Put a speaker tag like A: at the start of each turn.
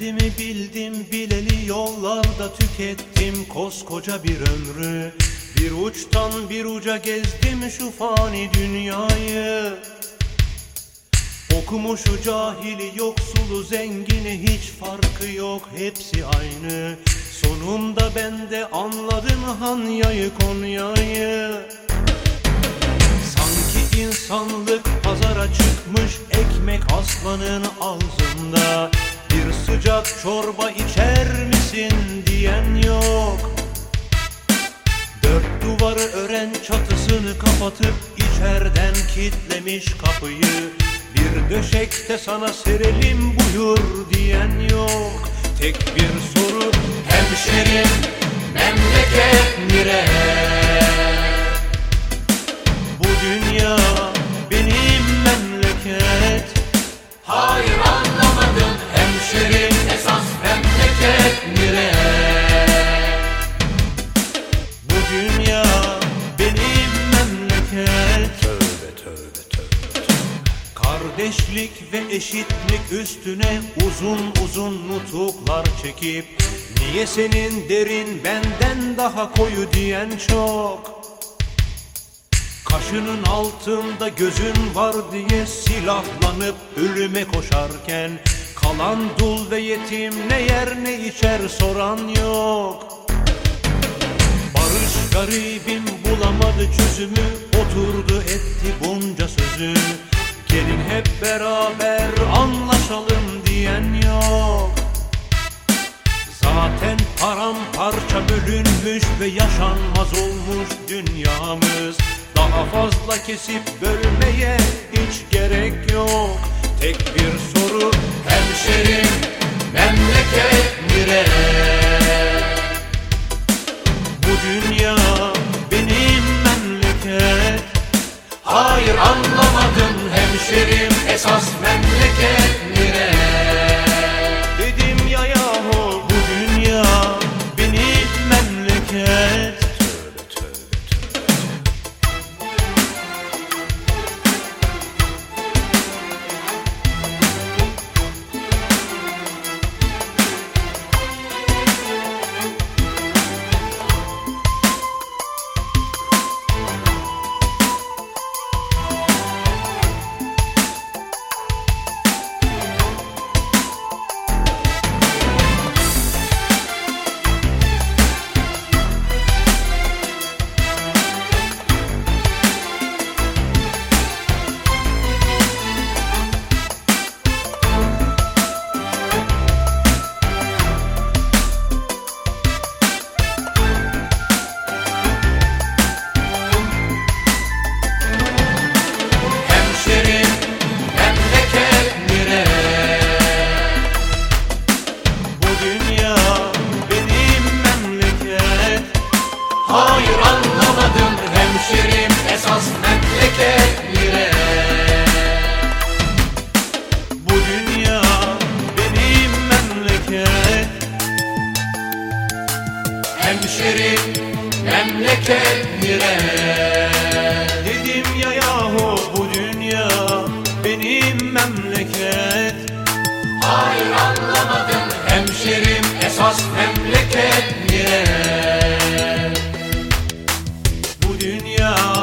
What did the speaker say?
A: Bildim bileli yollarda tükettim koskoca bir ömrü. Bir uçtan bir uca gezdim şu fani dünyayı. Okumuşu cahili yoksulu zengini hiç farkı yok hepsi aynı. Sonunda ben de anladım Hanya'yı Konya'yı. Sanki insanlık pazara çıkmış ekmek aslanın ağzında sıcak çorba içer misin diyen yok. Dört duvarı ören çatısını kapatıp içerden kitlemiş kapıyı Bir döşekte sana serelim buyur diyen yok. Tek bir Kardeşlik ve eşitlik üstüne uzun uzun nutuklar çekip Niye senin derin benden daha koyu? diyen çok. Kaşının altında gözün var diye silahlanıp ölüme koşarken Kalan dul ve yetim ne yer ne içer? soran yok. Barış garibim bulamadı çözümü Oturdu etti bunca sözü beraber anlaşalım diyen yok. Zaten paramparça bölünmüş ve yaşanmaz olmuş dünyamız. Daha fazla kesip bölmeye hiç gerek yok. Tek bir soru hemşerim memleket nere? Memleket Doymaz memleket bile. Bu dünya benim memleket. Hemşerim memleket bile. Dedim ya yahu bu dünya benim memleket. Hayır anlamadım hemşerim esas memleket bile. Dünya